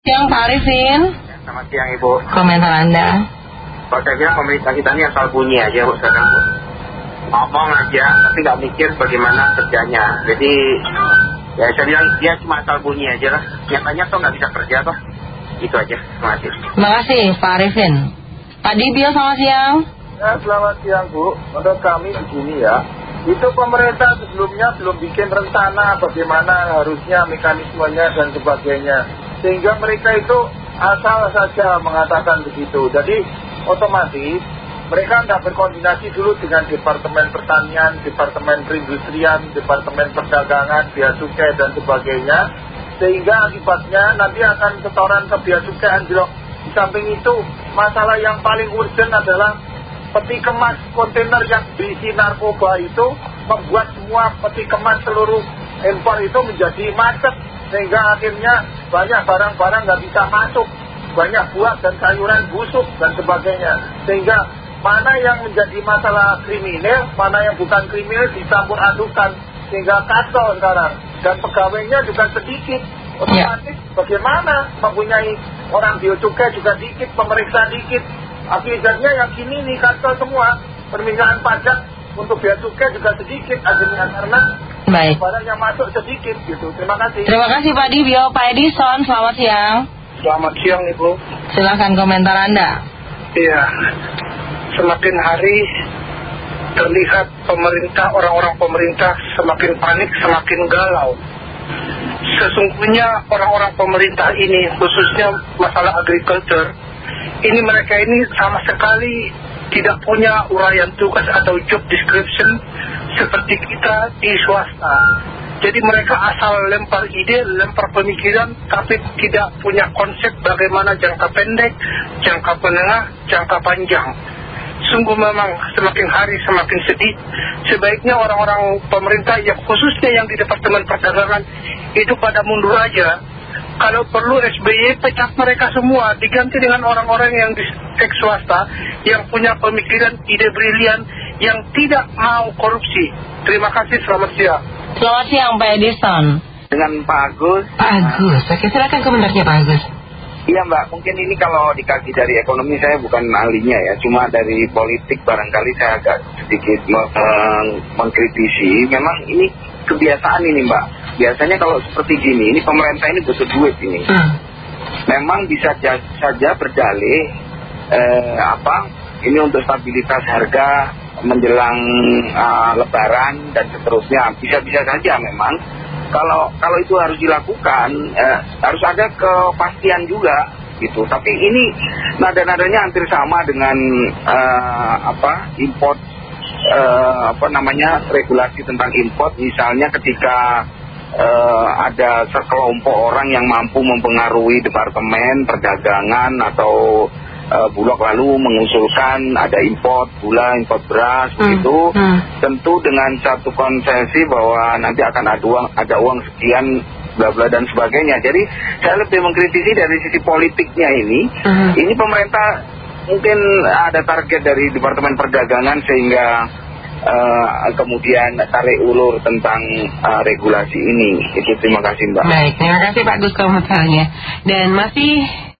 Siang Pak Arifin. Selamat siang Ibu. Komentar Anda. Kalau saya bilang pemerintah kita ini asal bunyi aja Bu sekarang Bu. Ngomong aja tapi nggak mikir bagaimana kerjanya. Jadi ya saya bilang dia cuma asal bunyi aja lah. Nyatanya tuh nggak bisa kerja toh. Itu aja. Terima kasih. Terima kasih Pak Arifin. Pak Dibio selamat siang. Ya, selamat siang Bu. Menurut kami begini ya, itu pemerintah sebelumnya belum bikin rencana bagaimana harusnya mekanismenya dan sebagainya. Sehingga mereka itu asal saja mengatakan begitu. Jadi otomatis mereka tidak berkoordinasi dulu dengan Departemen Pertanian, Departemen Perindustrian, Departemen Perdagangan, Bea Cukai dan sebagainya. Sehingga akibatnya nanti akan setoran ke Bea Cukai anjlok. Di samping itu masalah yang paling urgent adalah peti kemas kontainer yang berisi narkoba itu membuat semua peti kemas seluruh impor itu menjadi macet sehingga akhirnya banyak barang-barang nggak bisa masuk. Banyak buah dan sayuran busuk dan sebagainya. Sehingga mana yang menjadi masalah kriminal mana yang bukan kriminal dicampur adukan. Sehingga kacau sekarang. Dan pegawainya juga sedikit. Otomatis bagaimana mempunyai orang biocukai juga dikit pemeriksa dikit. Akibatnya yang kini nih kacau semua. Permintaan pajak untuk bea cukai juga sedikit akhirnya. Karena Baik. barang yang masuk sedikit gitu terima kasih Terima kasih Pak Dibio. Pak Edison selamat siang. selamat siang ibu Silahkan komentar Anda. iya semakin hari terlihat pemerintah orang-orang pemerintah semakin panik semakin galau sesungguhnya orang-orang pemerintah ini khususnya masalah agriculture ini mereka ini sama sekali tidak punya uraian tugas atau job description seperti kita di swasta. Jadi mereka asal lempar ide, lempar pemikiran, tapi tidak punya konsep bagaimana jangka pendek, jangka menengah, jangka panjang. Sungguh memang semakin hari semakin sedih. Sebaiknya orang-orang pemerintah yang khususnya yang di Departemen Perdagangan itu pada mundur aja kalau perlu SBY pecat mereka semua diganti dengan orang-orang yang di seks swasta yang punya pemikiran ide brilian yang tidak mau korupsi terima kasih selamat siang Selamat siang Pak Edison. Dengan Pak Agus. Pak Agus. Oke silakan komentarnya Pak Agus. Iya Mbak, mungkin ini kalau dikaji dari ekonomi saya bukan ahlinya ya, cuma dari politik barangkali saya agak sedikit meng- mengkritisi. Memang ini kebiasaan ini Mbak. Biasanya kalau seperti gini, ini pemerintah ini butuh duit ini. Hmm. Memang bisa ja- saja berdalih eh, apa? Ini untuk stabilitas harga menjelang ah, Lebaran dan seterusnya. Bisa-bisa saja memang. Kalau kalau itu harus dilakukan, eh, harus ada kepastian juga gitu. Tapi ini nada-nadanya hampir sama dengan eh, apa? Import eh, apa namanya regulasi tentang import. Misalnya ketika eh, ada sekelompok orang yang mampu mempengaruhi departemen perdagangan atau eh, bulog lalu mengusulkan ada import gula, import beras begitu, hmm. tentu dengan satu konsesi bahwa nanti akan ada uang, ada uang sekian bla bla dan sebagainya. Jadi saya lebih mengkritisi dari sisi politiknya ini. Hmm. Ini pemerintah mungkin ada target dari Departemen Perdagangan sehingga eh, kemudian tarik ulur tentang eh, regulasi ini. Itu terima kasih Mbak. Baik, terima kasih Pak Gus komentarnya. Dan masih